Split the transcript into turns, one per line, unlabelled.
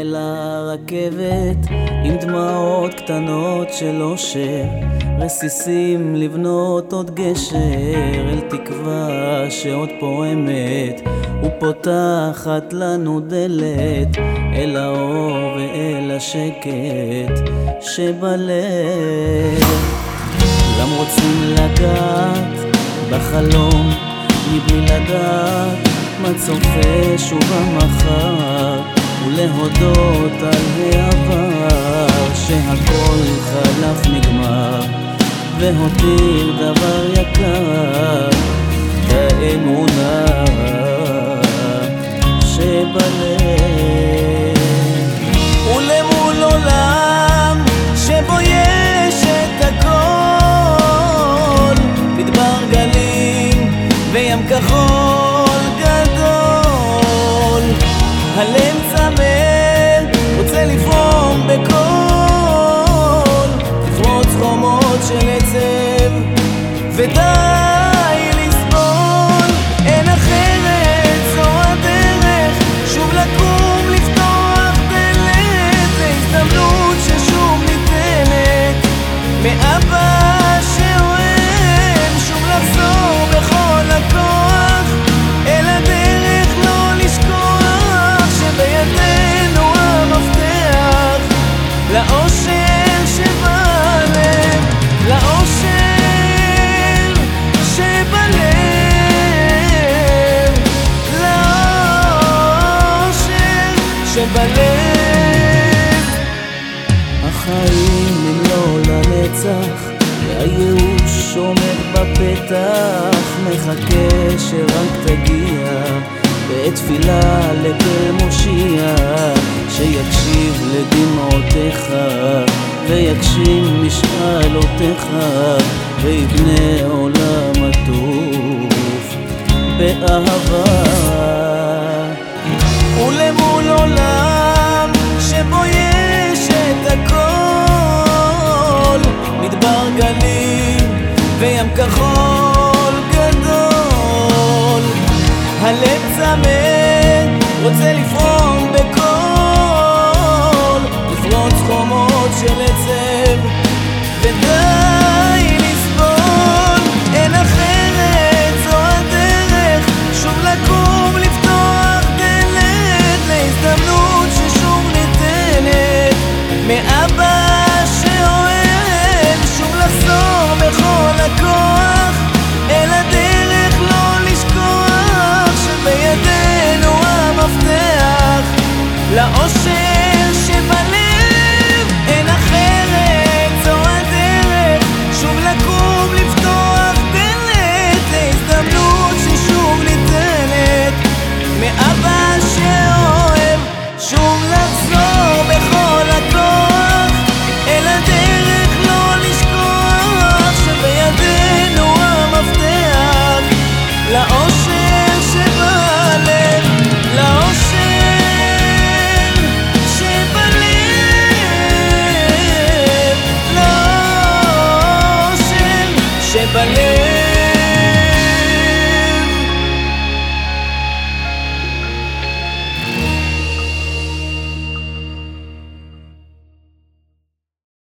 אל הרכבת עם דמעות קטנות של אושר רסיסים לבנות עוד גשר אל תקווה שעוד פועמת ופותחת לנו דלת אל האור ואל השקט שבלב. כולם רוצים לגעת בחלום מבלי לדעת מה צופה שוב המחר ולהודות על העבר שהכל חלף נגמר והותיר דבר יקר באמונה שבלב. כחול צמא, רוצה לפרום בקול, לפרוץ חומות של עצב, שבלב החיים הם לא לנצח והייאוש עומד בפתח. מחכה שרק תגיע בתפילה לכל מושיע שיקשיב לדמעותיך ויגשים משאלותיך ויבנה עולם עטוף באהבה רוצה לפרום share